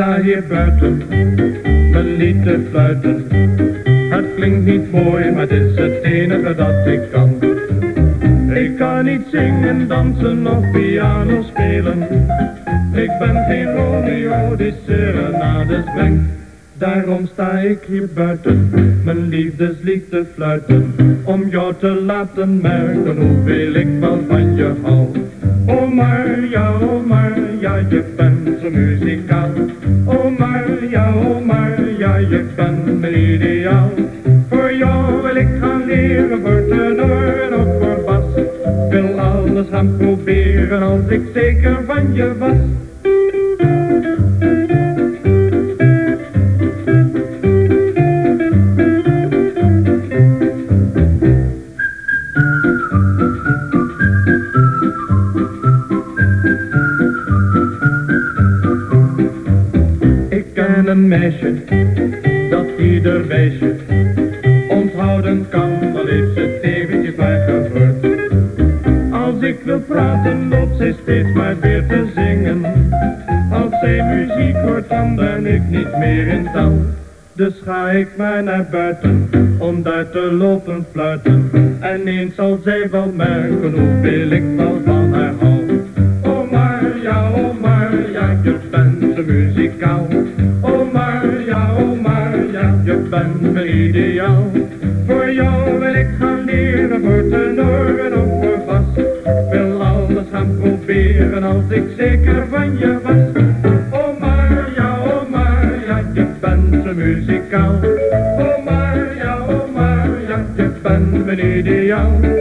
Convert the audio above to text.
sta hier buiten, mijn lied te fluiten. Het klinkt niet mooi, maar het is het enige dat ik kan. Ik kan niet zingen, dansen of piano spelen. Ik ben geen Romeo die serenades brengt. Daarom sta ik hier buiten, mijn liefdeslied te fluiten. Om jou te laten merken hoeveel ik wel van je hou. Oh Marja, oh Marja, je bent Marja, oh Marja, je bent mijn ideaal. Voor jou wil ik gaan leren, voor tenor en ook voor bas. Wil alles gaan proberen als ik zeker van je was. Een meisje, dat ieder meisje onthouden kan, al heeft ze het eventjes maar gehoord. Als ik wil praten, loopt zij steeds maar weer te zingen. Als zij muziek hoort, dan ben ik niet meer in touw. Dus ga ik maar naar buiten, om daar te lopen fluiten. En eens zal zij wel merken, hoeveel ik wel van Je bent mijn ideaal. Voor jou wil ik gaan leren, voor tenor en ook voor. Wil alles gaan proberen als ik zeker van je was. Oh Marja, oh Marja, je bent zo muzikaal. Oh Marja, oh Marja, je bent mijn ideaal.